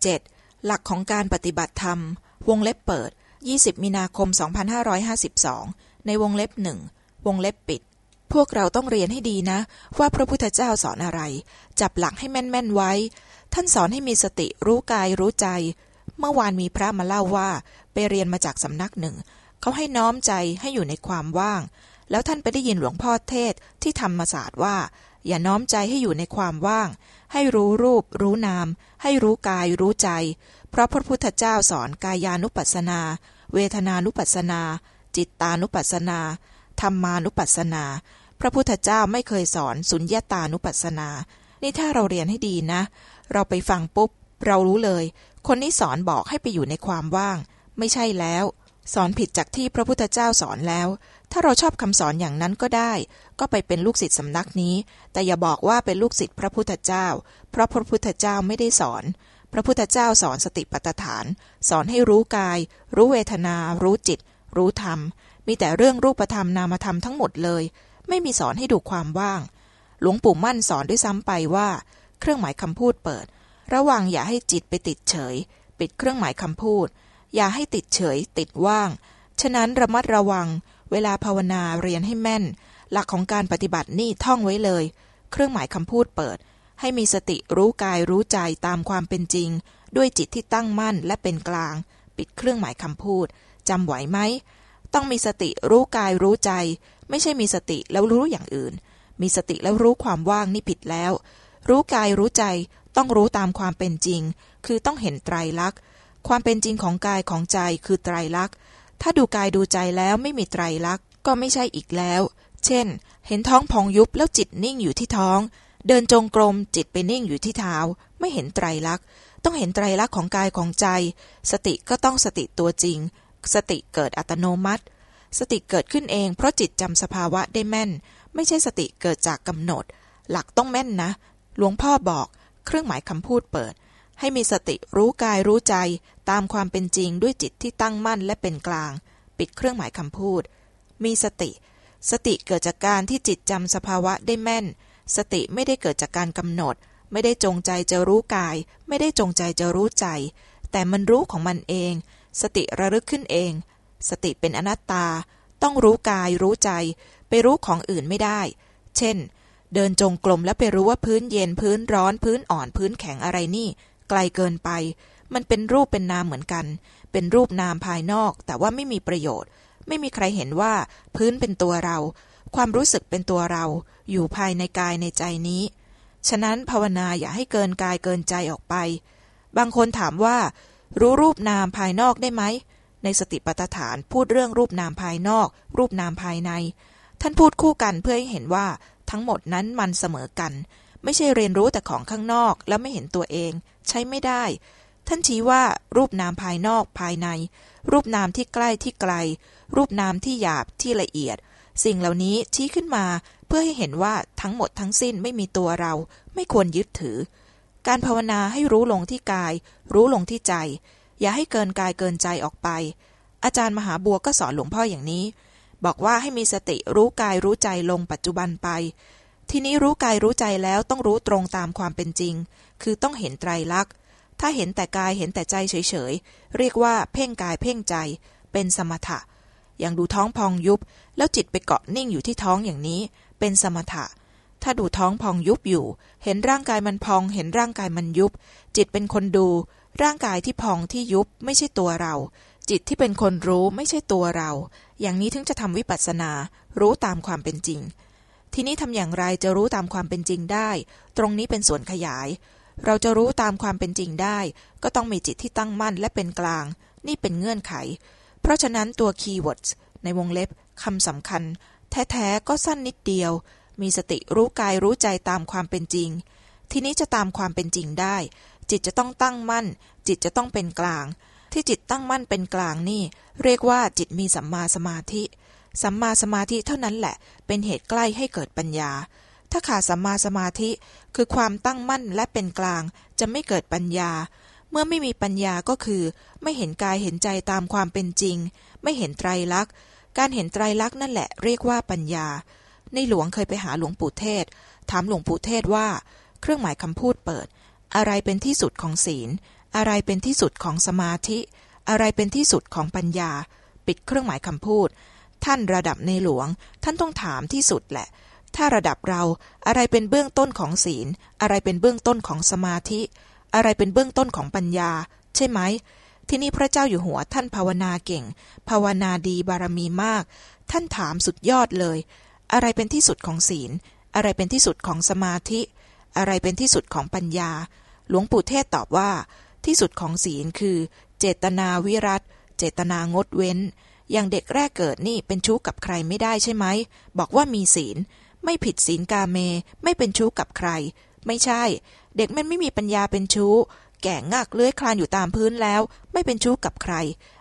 17. หลักของการปฏิบัติธรรม วงเล็บเปิด 20 มีนาคม 2552 ในวงเล็บหนึ่งวงเล็บปิด พวกเราต้องเรียนให้ดีนะ ว่าพระพุทธเจ้าสอนอะไร จับหลักให้แม่นๆไว้ ท่านสอนให้มีสติรู้กายรู้ใจ เมื่อวานมีพระมาเล่าว่า ไปเรียนมาจากสำนักหนึ่ง เขาให้น้อมใจให้อยู่ในความว่าง แล้วท่านไปได้ยินหลวงพ่อเทศที่ธรรมศาสตร์ว่า อย่าน้อมใจให้อยู่ในความว่าง ให้รู้รูป รู้นาม ให้รู้กาย รู้ใจ เพราะพระพุทธเจ้าสอนกายานุปัสสนา เวทนานุปัสสนา จิตตานุปัสสนา ธรรมานุปัสสนา พระพุทธเจ้าไม่เคยสอนสุญญตานุปัสสนา นี่ถ้าเราเรียนให้ดีนะ เราไปฟังปุ๊บ เรารู้เลย คนนี้สอนบอกให้ไปอยู่ในความว่าง ไม่ใช่แล้ว สอนผิดจากที่พระพุทธเจ้าสอนแล้ว ถ้าเราชอบคำสอนอย่างนั้นก็ได้ ก็ไปเป็นลูกศิษย์สำนักนี้ แต่อย่าบอกว่าเป็นลูกศิษย์พระพุทธเจ้า เพราะพระพุทธเจ้าไม่ได้สอน พระพุทธเจ้าสอนสติปัฏฐาน สอนให้รู้กาย รู้เวทนา รู้จิต รู้ธรรม มีแต่เรื่องรูปธรรมนามธรรมทั้งหมดเลย ไม่มีสอนให้ดูความว่าง หลวงปู่มั่นสอนด้วยซ้ำไปว่า เครื่องหมายคำพูดเปิด ระวังอย่าให้จิตไปติดเฉย ปิดเครื่องหมายคำพูด อย่าให้ติดเฉย ติดว่าง ฉะนั้นระมัดระวัง เวลาภาวนาเรียนให้แม่น หลักของการปฏิบัตินี่ท่องไว้เลย เครื่องหมายคำพูดเปิด ให้มีสติรู้กายรู้ใจตามความเป็นจริง ด้วยจิตที่ตั้งมั่นและเป็นกลาง ปิดเครื่องหมายคำพูดจำไหวไหม ต้องมีสติรู้กายรู้ใจ ไม่ใช่มีสติแล้วรู้อย่างอื่น มีสติแล้วรู้ความว่างนี่ผิดแล้ว รู้กายรู้ใจต้องรู้ตามความเป็นจริง คือต้องเห็นไตรลักษณ์ความเป็นจริงของกายของใจคือไตรลักษณ์ ถ้าดูกายดูใจแล้วไม่มีไตรลักษณ์ก็ไม่ใช่อีกแล้ว เช่น เห็นท้องพองยุบแล้วจิตนิ่งอยู่ที่ท้อง เดินจงกรมจิตไปนิ่งอยู่ที่เท้า ไม่เห็นไตรลักษณ์ต้องเห็นไตรลักษณ์ของกายของใจ สติก็ต้องสติตัวจริง สติเกิดอัตโนมัติ สติเกิดขึ้นเองเพราะจิตจำสภาวะได้แม่น ไม่ใช่สติเกิดจากกำหนด หลักต้องแม่นนะ หลวงพ่อบอก เครื่องหมายคำพูดเปิด ให้มีสติรู้กายรู้ใจ ตามความเป็นจริงด้วยจิตที่ตั้งมั่นและเป็นกลาง ปิดเครื่องหมายคำพูด มีสติ สติเกิดจากการที่จิตจำสภาวะได้แม่น สติไม่ได้เกิดจากการกำหนด ไม่ได้จงใจจะรู้กาย ไม่ได้จงใจจะรู้ใจ แต่มันรู้ของมันเอง สติระลึกขึ้นเอง สติเป็นอนัตตา ต้องรู้กายรู้ใจ ไปรู้ของอื่นไม่ได้ เช่น เดินจงกรมแล้วไปรู้ว่าพื้นเย็นพื้นร้อนพื้นอ่อนพื้นแข็งอะไรนี่ ไกลเกินไป มันเป็นรูปเป็นนามเหมือนกัน เป็นรูปนามภายนอก แต่ว่าไม่มีประโยชน์ ไม่มีใครเห็นว่าพื้นเป็นตัวเรา ความรู้สึกเป็นตัวเรา อยู่ภายในกายในใจนี้ ฉะนั้นภาวนาอย่าให้เกินกายเกินใจออกไป บางคนถามว่า รู้รูปนามภายนอกได้ไหม ในสติปัฏฐานพูดเรื่องรูปนามภายนอก รูปนามภายใน ท่านพูดคู่กันเพื่อให้เห็นว่าทั้งหมดนั้นมันเสมอกัน ไม่ใช่เรียนรู้แต่ของข้างนอกแล้วไม่เห็นตัวเอง ใช้ไม่ได้ ท่านชี้ว่ารูปนามภายนอกภายใน รูปนามที่ใกล้ที่ไกล รูปนามที่หยาบที่ละเอียด สิ่งเหล่านี้ชี้ขึ้นมาเพื่อให้เห็นว่าทั้งหมดทั้งสิ้นไม่มีตัวเรา ไม่ควรยึดถือ การภาวนาให้รู้ลงที่กาย รู้ลงที่ใจ อย่าให้เกินกายเกินใจออกไป อาจารย์มหาบัวก็สอนหลวงพ่ออย่างนี้ บอกว่าให้มีสติรู้กายรู้ใจลงปัจจุบันไป ทีนี้รู้กายรู้ใจแล้วต้องรู้ตรงตามความเป็นจริง คือต้องเห็นไตรลักษณ์ ถ้าเห็นแต่กายเห็นแต่ใจเฉยๆ เรียกว่าเพ่งกายเพ่งใจ เป็นสมถะ อย่างดูท้องพองยุบ แล้วจิตไปเกาะนิ่งอยู่ที่ท้องอย่างนี้ เป็นสมถะ ถ้าดูท้องพองยุบอยู่ เห็นร่างกายมันพอง เห็นร่างกายมันยุบ จิตเป็นคนดู ร่างกายที่พองที่ยุบไม่ใช่ตัวเรา จิตที่เป็นคนรู้ไม่ใช่ตัวเรา อย่างนี้ถึงจะทำวิปัสสนา รู้ตามความเป็นจริงทีนี้ทำอย่างไรจะรู้ตามความเป็นจริงได้ ตรงนี้เป็นส่วนขยาย เราจะรู้ตามความเป็นจริงได้ ก็ต้องมีจิตที่ตั้งมั่นและเป็นกลาง นี่เป็นเงื่อนไข เพราะฉะนั้นตัว keyword ในวงเล็บคำสำคัญ แท้ๆก็สั้นนิดเดียว มีสติรู้กายรู้ใจตามความเป็นจริง ทีนี้จะตามความเป็นจริงได้ จิตจะต้องตั้งมั่น จิตจะต้องเป็นกลาง ที่จิตตั้งมั่นเป็นกลางนี่ เรียกว่าจิตมีสัมมาสมาธิ สัมมาสมาธิเท่านั้นแหละ เป็นเหตุใกล้ให้เกิดปัญญา ถ้าขาดสัมมาสมาธิ คือความตั้งมั่นและเป็นกลาง จะไม่เกิดปัญญา เมื่อไม่มีปัญญาก็คือ ไม่เห็นกายเห็นใจตามความเป็นจริง ไม่เห็นไตรลักษณ์ การเห็นไตรลักษณ์นั่นแหละเรียกว่าปัญญา ในหลวงเคยไปหาหลวงปู่เทศ ถามหลวงปู่เทศว่า เครื่องหมายคำพูดเปิด อะไรเป็นที่สุดของศีลออะไรเป็นที่สุดของสมาธิ อะไรเป็นที่สุดของปัญญา ปิดเครื่องหมายคำพูด ท่านระดับในหลวง ท่านต้องถามที่สุดแหละ ถ้าระดับเราอะไรเป็นเบื้องต้นของศีล อะไรเป็นเบื้องต้นของสมาธิ อะไรเป็นเบื้องต้นของปัญญา ใช่ไหม ที่นี่พระเจ้าอยู่หัวท่านภาวนาเก่ง ภาวนาดีบารมีมาก ท่านถามสุดยอดเลย อะไรเป็นที่สุดของศีล อะไรเป็นที่สุดของสมาธิ อะไรเป็นที่สุดของปัญญา หลวงปู่เทศตอบว่า ที่สุดของศีลคือ เจตนาวิรัตเจตนางดเว้นอย่างเด็กแรกเกิดนี่เป็นชู้กับใครไม่ได้ใช่ไหม บอกว่ามีศีล ไม่ผิดศีลกาเม ไม่เป็นชู้กับใคร ไม่ใช่ เด็กมันไม่มีปัญญาเป็นชู้ แก่งักเลื้อยคลานอยู่ตามพื้นแล้ว ไม่เป็นชู้กับใคร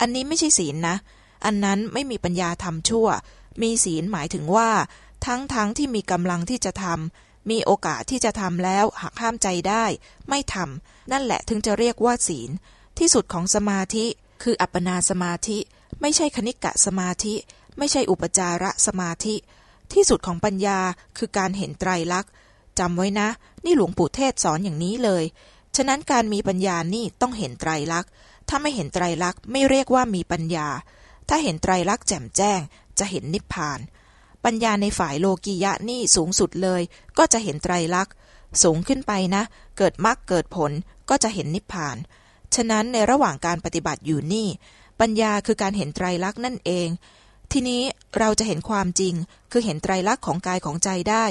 อันนี้ไม่ใช่ศีลนะอันนั้นไม่มีปัญญาทำชั่ว มีศีลหมายถึงว่า ทั้งทั้งที่มีกำลังที่จะทำมีโอกาสที่จะทำแล้วหักห้ามใจได้ ไม่ทำนั่นแหละถึงจะเรียกว่าศีล ที่สุดของสมาธิ คืออัปปนาสมาธิ ไม่ใช่คณิกะสมาธิ ไม่ใช่อุปจาระสมาธิ ที่สุดของปัญญาคือการเห็นไตรลักษณ์จำไว้นะ นี่หลวงปู่เทศสอนอย่างนี้เลย ฉะนั้นการมีปัญญานี่ต้องเห็นไตรลักษณ์ ถ้าไม่เห็นไตรลักษณ์ไม่เรียกว่ามีปัญญา ถ้าเห็นไตรลักษณ์แจ่มแจ้ง จะเห็นนิพพาน ปัญญาในฝ่ายโลกียะนี่สูงสุดเลย ก็จะเห็นไตรลักษณ์ สูงขึ้นไปนะ เกิดมรรคเกิดผลก็จะเห็นนิพพาน ฉะนั้นในระหว่างการปฏิบัติอยู่นี่ ปัญญาคือการเห็นไตรลักษณ์นั่นเอง ทีนี้เราจะเห็นความจริง คือเห็นไตรลักษณ์ของกายของใจได้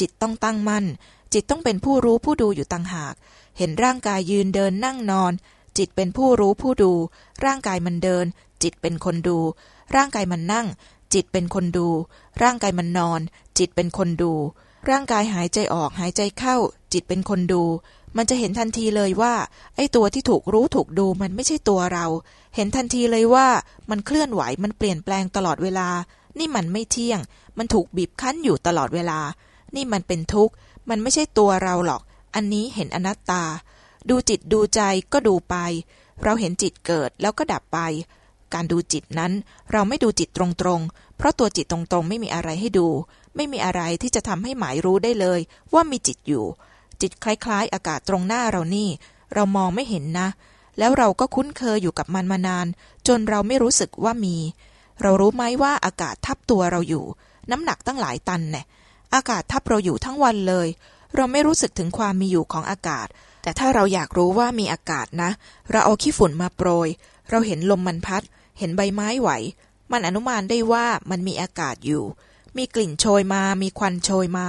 จิตต้องตั้งมั่น จิตต้องเป็นผู้รู้ผู้ดูอยู่ต่างหาก เห็นร่างกายยืนเดินนั่งนอน จิตเป็นผู้รู้ผู้ดู ร่างกายมันเดิน จิตเป็นคนดู ร่างกายมันนั่ง จิตเป็นคนดู ร่างกายมันนอน จิตเป็นคนดู ร่างกายหายใจออกหายใจเข้า จิตเป็นคนดู มันจะเห็นทันทีเลยว่า ไอ้ตัวที่ถูกรู้ถูกดูมันไม่ใช่ตัวเรา เห็นทันทีเลยว่ามันเคลื่อนไหวมันเปลี่ยนแปลงตลอดเวลา นี่มันไม่เที่ยง มันถูกบีบคั้นอยู่ตลอดเวลา นี่มันเป็นทุกข์ มันไม่ใช่ตัวเราหรอก อันนี้เห็นอนัตตา ดูจิตดูใจก็ดูไป เราเห็นจิตเกิดแล้วก็ดับไป การดูจิตนั้น เราไม่ดูจิตตรงๆ เพราะตัวจิตตรงๆ ไม่มีอะไรให้ดู ไม่มีอะไรที่จะทำให้หมายรู้ได้เลย ว่ามีจิตอยู่ จิตคล้ายๆ อากาศตรงหน้าเรานี่ เรามองไม่เห็นนะ แล้วเราก็คุ้นเคยอยู่กับมันมานาน จนเราไม่รู้สึกว่ามี เรารู้ไหมว่าอากาศทับตัวเราอยู่ น้ำหนักตั้งหลายตันเนี่ยอากาศทับเราอยู่ทั้งวันเลย เราไม่รู้สึกถึงความมีอยู่ของอากาศ แต่ถ้าเราอยากรู้ว่ามีอากาศนะ เราเอาขี้ฝุ่นมาโปรย เราเห็นลมมันพัด เห็นใบไม้ไหว มันอนุมานได้ว่ามันมีอากาศอยู่ มีกลิ่นโชยมา มีควันโชยมา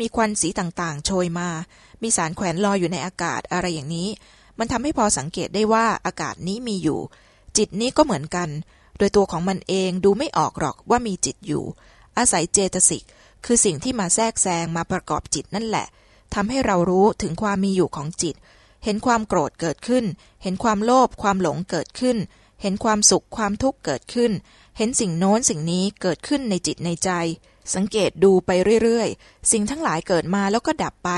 มีควันสีต่างๆ โชยมา มีสารแขวนลอยอยู่ในอากาศอะไรอย่างนี้ มันทำให้พอสังเกตได้ว่าอากาศนี้มีอยู่ จิตนี้ก็เหมือนกัน โดยตัวของมันเองดูไม่ออกหรอกว่ามีจิตอยู่ อาศัยเจตสิก คือสิ่งที่มาแทรกแซงมาประกอบจิตนั่นแหละทำให้เรารู้ถึงความมีอยู่ของจิต เห็นความโกรธเกิดขึ้น เห็นความโลภความหลงเกิดขึ้น เห็นความสุขความทุกข์เกิดขึ้น เห็นสิ่งโน้นสิ่งนี้เกิดขึ้นในจิตในใจ สังเกตดูไปเรื่อยๆ สิ่งทั้งหลายเกิดมาแล้วก็ดับไป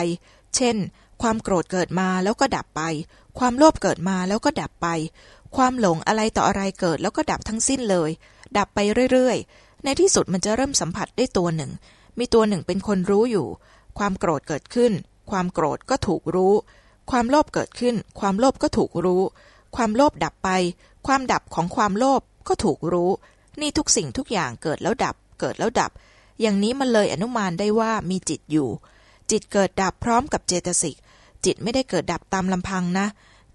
เช่น ความโกรธเกิดมาแล้วก็ดับไป ความโลภเกิดมาแล้วก็ดับไป ความหลงอะไรต่ออะไรเกิดแล้วก็ดับทั้งสิ้นเลย ดับไปเรื่อยๆ ในที่สุดมันจะเริ่มสัมผัสได้ตัวหนึ่ง มีตัวหนึ่งเป็นคนรู้อยู่ ความโกรธเกิดขึ้น ความโกรธก็ถูกรู้ ความโลภเกิดขึ้น ความโลภก็ถูกรู้ ความโลภดับไป ความดับของความโลภก็ถูกรู้ นี่ทุกสิ่งทุกอย่างเกิดแล้วดับ เกิดแล้วดับ อย่างนี้มันเลยอนุมานได้ว่ามีจิตอยู่ จิตเกิดดับพร้อมกับเจตสิก จิตไม่ได้เกิดดับตามลำพังนะ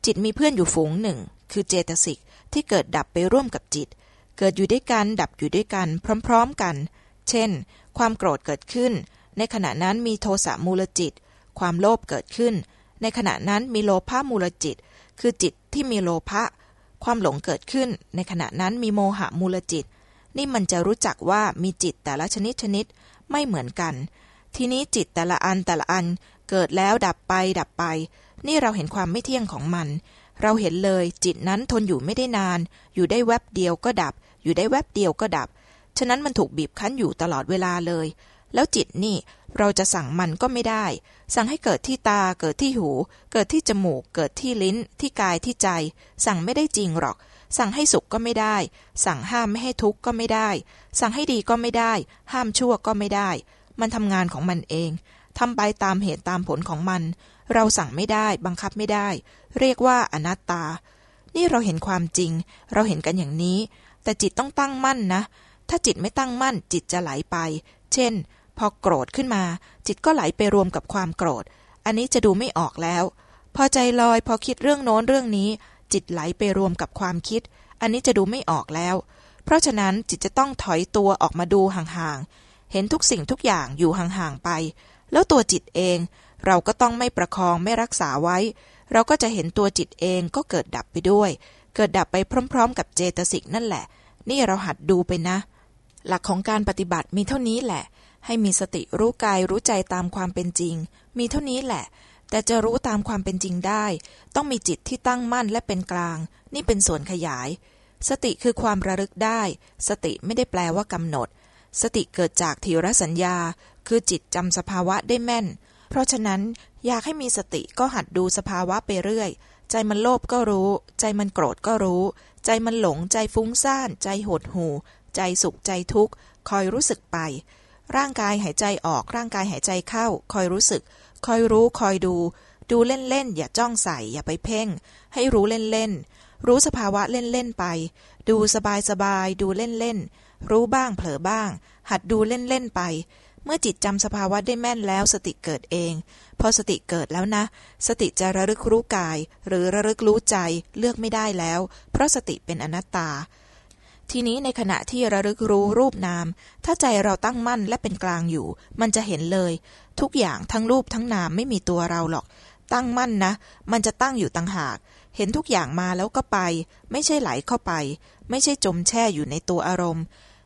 จิตมีเพื่อนอยู่ฝูงหนึ่ง คือเจตสิกที่เกิดดับไปร่วมกับจิต เกิดอยู่ด้วยกันดับอยู่ด้วยกัน พร้อมๆกัน เช่น ความโกรธเกิดขึ้น ในขณะนั้นมีโทสะมูลจิต ความโลภเกิดขึ้น ในขณะนั้นมีโลภะมูลจิต คือจิตที่มีโลภะความหลงเกิดขึ้น ในขณะนั้นมีโมหะมูลจิต นี่มันจะรู้จักว่ามีจิตแต่ละชนิดชนิดไม่เหมือนกัน ทีนี้จิตแต่ละอันแต่ละอันเกิดแล้วดับไปดับไป นี่เราเห็นความไม่เที่ยงของมัน เราเห็นเลยจิตนั้นทนอยู่ไม่ได้นาน อยู่ได้แวบเดียวก็ดับ อยู่ได้แวบเดียวก็ดับ ฉะนั้นมันถูกบีบคั้นอยู่ตลอดเวลาเลย แล้วจิตนี่เราจะสั่งมันก็ไม่ได้ สั่งให้เกิดที่ตา เกิดที่หู เกิดที่จมูก เกิดที่ลิ้น ที่กายที่ใจ สั่งไม่ได้จริงหรอก สั่งให้สุขก็ไม่ได้ สั่งห้ามไม่ให้ทุกข์ก็ไม่ได้ สั่งให้ดีก็ไม่ได้ ห้ามชั่วก็ไม่ได้ มันทำงานของมันเองทำไปตามเหตุตามผลของมัน เราสั่งไม่ได้ บังคับไม่ได้ เรียกว่าอนัตตา นี่เราเห็นความจริง เราเห็นกันอย่างนี้ แต่จิตต้องตั้งมั่นนะ ถ้าจิตไม่ตั้งมั่น จิตจะไหลไป เช่น พอโกรธขึ้นมา จิตก็ไหลไปรวมกับความโกรธ อันนี้จะดูไม่ออกแล้ว พอใจลอย พอคิดเรื่องโน้นเรื่องนี้ จิตไหลไปรวมกับความคิด อันนี้จะดูไม่ออกแล้ว เพราะฉะนั้นจิตจะต้องถอยตัวออกมาดูห่างๆ เห็นทุกสิ่งทุกอย่างอยู่ห่างๆไป แล้วตัวจิตเอง เราก็ต้องไม่ประคองไม่รักษาไว้ เราก็จะเห็นตัวจิตเองก็เกิดดับไปด้วย เกิดดับไปพร้อม ๆ กับเจตสิกนั่นแหละ นี่เราหัดดูไปนะ หลักของการปฏิบัติมีเท่านี้แหละ ให้มีสติรู้กายรู้ใจตามความเป็นจริง มีเท่านี้แหละ แต่จะรู้ตามความเป็นจริงได้ ต้องมีจิตที่ตั้งมั่นและเป็นกลาง นี่เป็นส่วนขยาย สติคือความระลึกได้ สติไม่ได้แปลว่ากำหนด สติเกิดจากทีรสัญญา คือจิตจำสภาวะได้แม่น เพราะฉะนั้นอยากให้มีสติก็หัดดูสภาวะไปเรื่อย ใจมันโลภก็รู้ ใจมันโกรธก็รู้ ใจมันหลง ใจฟุ้งซ่าน ใจหดหูใจสุขใจทุกข์ คอยรู้สึกไป ร่างกายหายใจออก ร่างกายหายใจเข้า คอยรู้สึก คอยรู้คอยดู ดูเล่นๆอย่าจ้องใส่อย่าไปเพ่ง ให้รู้เล่นๆรู้สภาวะเล่นๆไป ดูสบายๆดูเล่นๆรู้บ้างเผลอบ้าง หัดดูเล่นๆไป เมื่อจิตจำสภาวะได้แม่นแล้วสติเกิดเอง พอสติเกิดแล้วนะ สติจะระลึกรู้กาย หรือระลึกรู้ใจเลือกไม่ได้แล้ว เพราะสติเป็นอนัตตา ทีนี้ในขณะที่ระลึกรู้รูปนาม ถ้าใจเราตั้งมั่นและเป็นกลางอยู่ มันจะเห็นเลย ทุกอย่างทั้งรูปทั้งนามไม่มีตัวเราหรอก ตั้งมั่นนะ มันจะตั้งอยู่ต่างหาก เห็นทุกอย่างมาแล้วก็ไป ไม่ใช่ไหลเข้าไป ไม่ใช่จมแช่อยู่ในตัวอารมณ์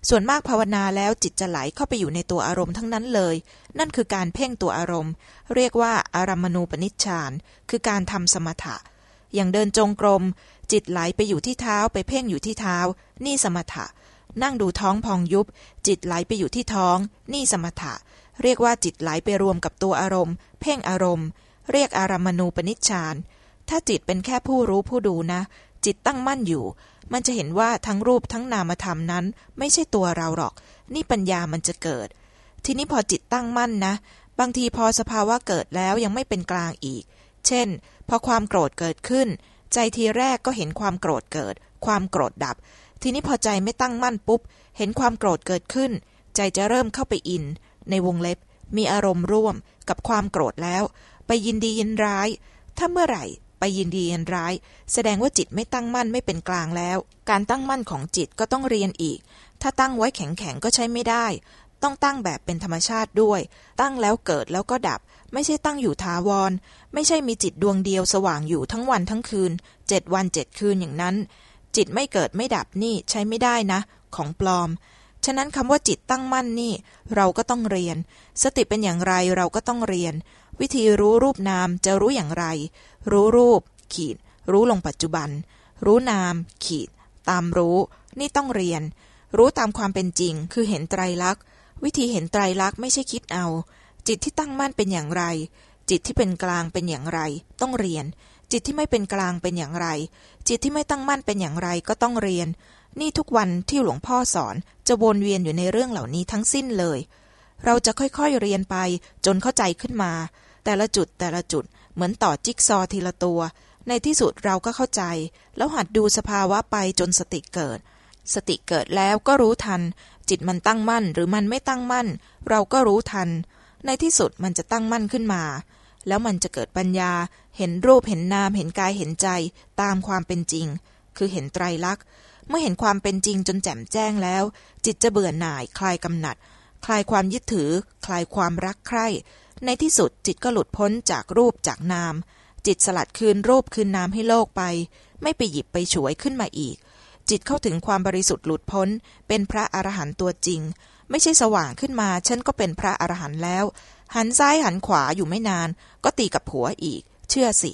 ส่วนมากภาวนาแล้วจิตจะไหลเข้าไปอยู่ในตัวอารมณ์ทั้งนั้นเลย นั่นคือการเพ่งตัวอารมณ์ เรียกว่าอารัมมณูปนิชฌานคือการทำสมถะ อย่างเดินจงกรม จิตไหลไปอยู่ที่เท้าไปเพ่งอยู่ที่เท้า นี่สมถะ นั่งดูท้องพองยุบ จิตไหลไปอยู่ที่ท้อง นี่สมถะ เรียกว่าจิตไหลไปรวมกับตัวอารมณ์ เพ่งอารมณ์ เรียกอารัมมณูปนิชฌานถ้าจิตเป็นแค่ผู้รู้ผู้ดูนะ จิตตั้งมั่นอยู่ มันจะเห็นว่าทั้งรูปทั้งนามธรรมนั้น ไม่ใช่ตัวเราหรอก นี่ปัญญามันจะเกิด ทีนี้พอจิตตั้งมั่นนะ บางทีพอสภาวะเกิดแล้วยังไม่เป็นกลางอีก เช่น พอความโกรธเกิดขึ้น ใจทีแรกก็เห็นความโกรธเกิด ความโกรธดับ ทีนี้พอใจไม่ตั้งมั่นปุ๊บ เห็นความโกรธเกิดขึ้น ใจจะเริ่มเข้าไปอิน ในวงเล็บ มีอารมณ์ร่วมกับความโกรธแล้ว ไปยินดียินร้าย ถ้าเมื่อไหร่ไปยินดียินร้าย แสดงว่าจิตไม่ตั้งมั่นไม่เป็นกลางแล้ว การตั้งมั่นของจิตก็ต้องเรียนอีก ถ้าตั้งไว้แข็งๆก็ใช้ไม่ได้ ต้องตั้งแบบเป็นธรรมชาติด้วย ตั้งแล้วเกิดแล้วก็ดับ ไม่ใช่ตั้งอยู่ถาวร ไม่ใช่มีจิตดวงเดียวสว่างอยู่ทั้งวันทั้งคืนเจ็ดวันเจ็ดคืนอย่างนั้น จิตไม่เกิดไม่ดับนี่ใช้ไม่ได้นะ ของปลอม ฉะนั้นคำว่าจิตตั้งมั่นนี่ เราก็ต้องเรียน สติเป็นอย่างไรเราก็ต้องเรียน วิธีรู้รูปนามจะรู้อย่างไร รู้รูป ขีด รู้ลงปัจจุบัน รู้นาม ขีด ตามรู้ นี่ต้องเรียน รู้ตามความเป็นจริง คือเห็นไตรลักษณ์ วิธีเห็นไตรลักษณ์ไม่ใช่คิดเอา จิตที่ตั้งมั่นเป็นอย่างไร จิตที่เป็นกลางเป็นอย่างไร ต้องเรียน จิตที่ไม่เป็นกลางเป็นอย่างไร จิตที่ไม่ตั้งมั่นเป็นอย่างไรก็ต้องเรียน นี่ทุกวันที่หลวงพ่อสอนจะวนเวียนอยู่ในเรื่องเหล่านี้ทั้งสิ้นเลย เราจะค่อยๆเรียนไปจนเข้าใจขึ้นมา แต่ละจุดแต่ละจุดเหมือนต่อจิ๊กซอทีละตัว ในที่สุดเราก็เข้าใจ แล้วหัดดูสภาวะไปจนสติเกิด สติเกิดแล้วก็รู้ทัน จิตมันตั้งมั่นหรือมันไม่ตั้งมั่น เราก็รู้ทัน ในที่สุดมันจะตั้งมั่นขึ้นมา แล้วมันจะเกิดปัญญา เห็นรูปเห็นนามเห็นกายเห็นใจ ตามความเป็นจริง คือเห็นไตรลักษณ์เมื่อเห็นความเป็นจริงจนแจ่มแจ้งแล้ว จิตจะเบื่อหน่าย คลายกำหนัด คลายความยึดถือ คลายความรักใคร่ ในที่สุดจิตก็หลุดพ้นจากรูปจากนาม จิตสลัดคืนรูปคืนนามให้โลกไป ไม่ไปหยิบไปฉวยขึ้นมาอีก จิตเข้าถึงความบริสุทธิ์หลุดพ้น เป็นพระอรหันต์ตัวจริง ไม่ใช่สว่างขึ้นมา ฉันก็เป็นพระอรหันต์แล้ว หันซ้ายหันขวาอยู่ไม่นาน ก็ตีกับผัวอีก เชื่อสิ